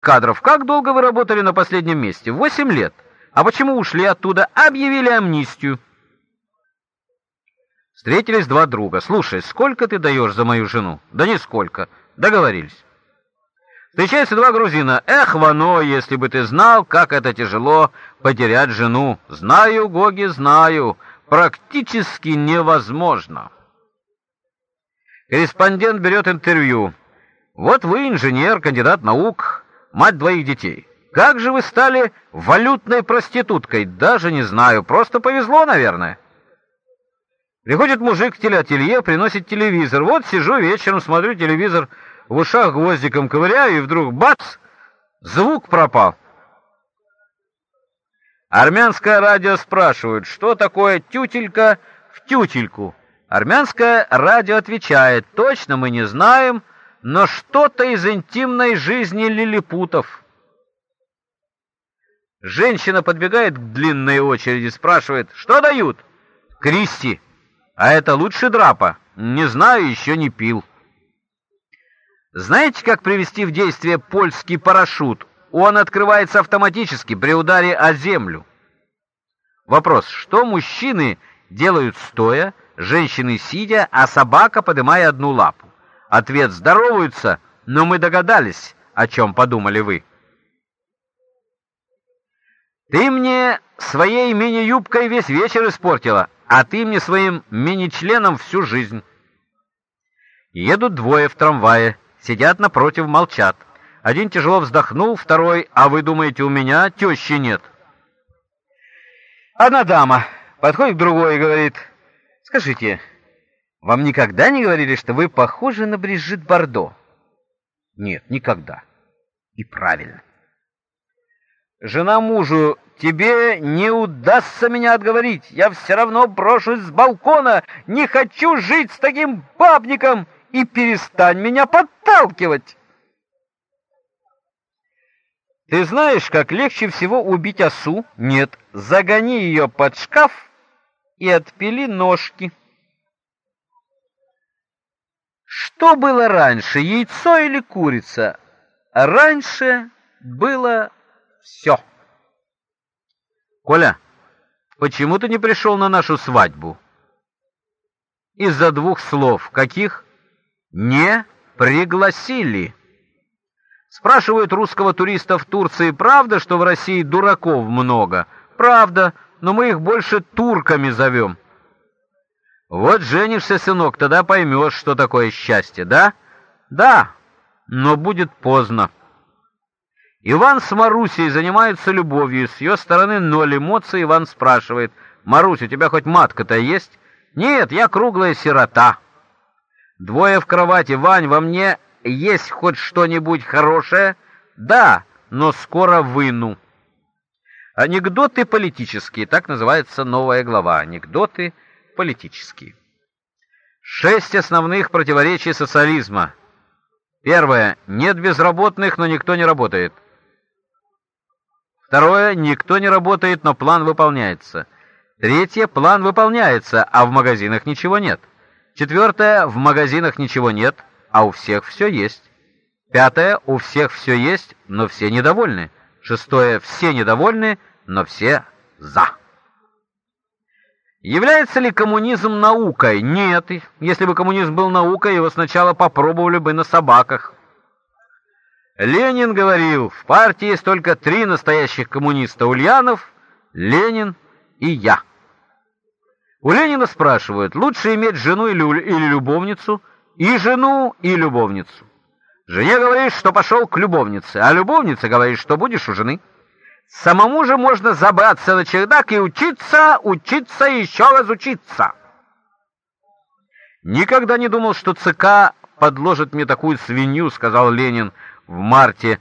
кадров. Как долго вы работали на последнем месте? Восемь лет. А почему ушли оттуда? Объявили амнистию. Встретились два друга. Слушай, сколько ты даешь за мою жену? Да нисколько. Договорились. Встречаются два грузина. Эх, Вано, если бы ты знал, как это тяжело потерять жену. Знаю, Гоги, знаю. Практически невозможно. Корреспондент берет интервью. Вот вы инженер, кандидат наук, мать двоих детей. Как же вы стали валютной проституткой? Даже не знаю, просто повезло, наверное. Приходит мужик в телеателье, приносит телевизор. Вот сижу вечером, смотрю телевизор, в ушах гвоздиком ковыряю, и вдруг бац, звук пропал. Армянское радио спрашивает, что такое тютелька в тютельку. Армянское радио отвечает, точно мы не знаем, но что-то из интимной жизни лилипутов. Женщина подбегает к длинной очереди, спрашивает, что дают? Кристи. А это лучше драпа. Не знаю, еще не пил. Знаете, как привести в действие польский парашют? Он открывается автоматически при ударе о землю. Вопрос: что мужчины делают стоя, женщины сидя, а собака поднимая одну лапу? Ответ: здороваются, но мы догадались, о чем подумали вы. Ты мне своей мини-юбкой весь вечер испортила, а ты мне своим мини-членом всю жизнь. Едут двое в трамвае. Сидят напротив, молчат. Один тяжело вздохнул, второй, а вы думаете, у меня тещи нет? Одна дама подходит к другой и говорит, скажите, вам никогда не говорили, что вы похожи на Брижит Бардо? Нет, никогда. И правильно. Жена мужу, тебе не удастся меня отговорить. Я все равно брошусь с балкона. Не хочу жить с таким бабником и перестань меня подталкивать. Ты знаешь, как легче всего убить осу? Нет, загони ее под шкаф и отпили ножки. Что было раньше, яйцо или курица? Раньше было все. Коля, почему ты не пришел на нашу свадьбу? Из-за двух слов. Каких? не пригласили. Спрашивают русского туриста в Турции, правда, что в России дураков много? Правда, но мы их больше турками зовем. Вот женишься, сынок, тогда поймешь, что такое счастье, да? Да, но будет поздно. Иван с Марусей занимаются любовью, с ее стороны ноль эмоций. Иван спрашивает: "Марусь, у тебя хоть матка-то есть?" "Нет, я круглая сирота". Двое в кровати. Вань, во мне есть хоть что-нибудь хорошее? Да, но скоро выну. Анекдоты политические, так называется новая глава. Анекдоты политические. Шесть основных противоречий социализма. Первое нет безработных, но никто не работает. Второе никто не работает, но план выполняется. Третье план выполняется, а в магазинах ничего нет. Четвертое, в магазинах ничего нет, а у всех все есть. Пятое, у всех все есть, но все недовольны. Шестое, все недовольны, но все за. Является ли коммунизм наукой? Нет. Если бы коммунизм был наукой, его сначала попробовали бы на собаках. Ленин говорил, в партии есть только три настоящих коммуниста: Ульянов, Ленин и я. У Ленина спрашивают, лучше иметь жену или, или любовницу, и жену, и любовницу. Жене говоришь, что пошел к любовнице, а любовнице говоришь, что будешь у жены. Самому же можно забраться на чердак и учиться, учиться и еще раз учиться. Никогда не думал, что ЦК подложит мне такую свинью, сказал Ленин в марте